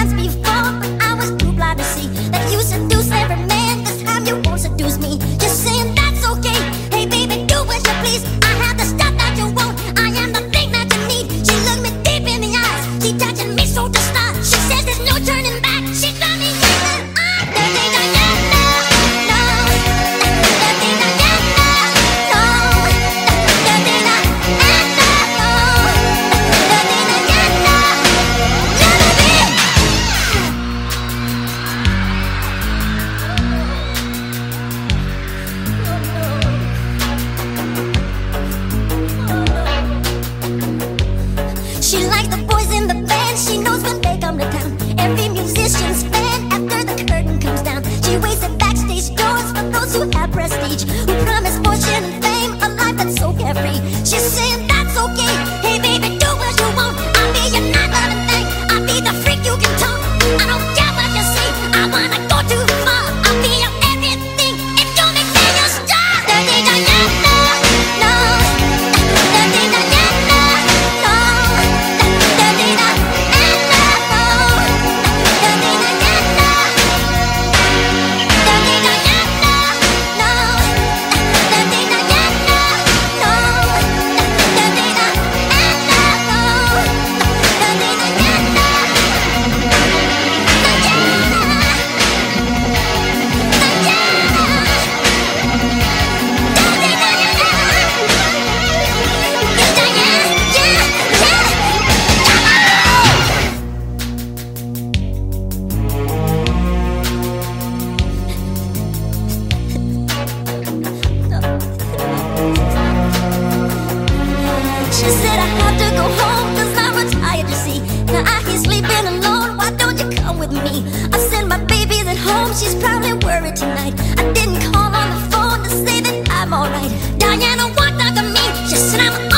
dance before. She have to go home cause I'm retired, you see. Now I hear sleeping alone, why don't you come with me? I said my baby's at home, she's probably worried tonight. I didn't call on the phone to say that I'm alright. Diana walked out to me, she said I'm